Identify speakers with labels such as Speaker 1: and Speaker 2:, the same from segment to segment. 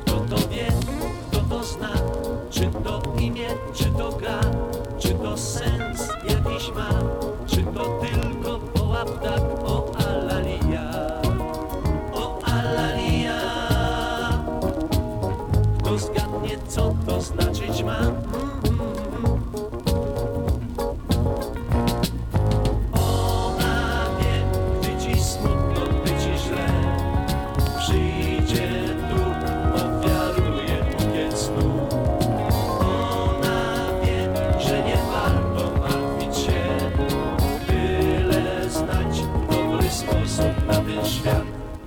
Speaker 1: Kto to wie, kto to zna, czy to imię, czy to gra, czy to sens jakiś ma, czy to tylko połapdak o alalia, o alalia. Kto zgadnie, co to znaczyć ma, mm -hmm.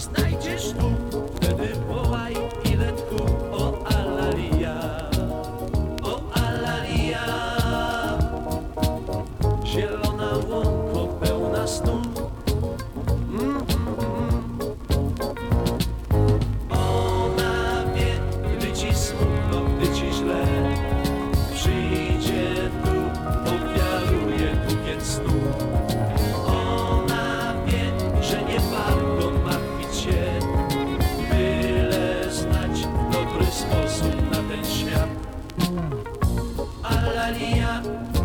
Speaker 1: znajdzie up.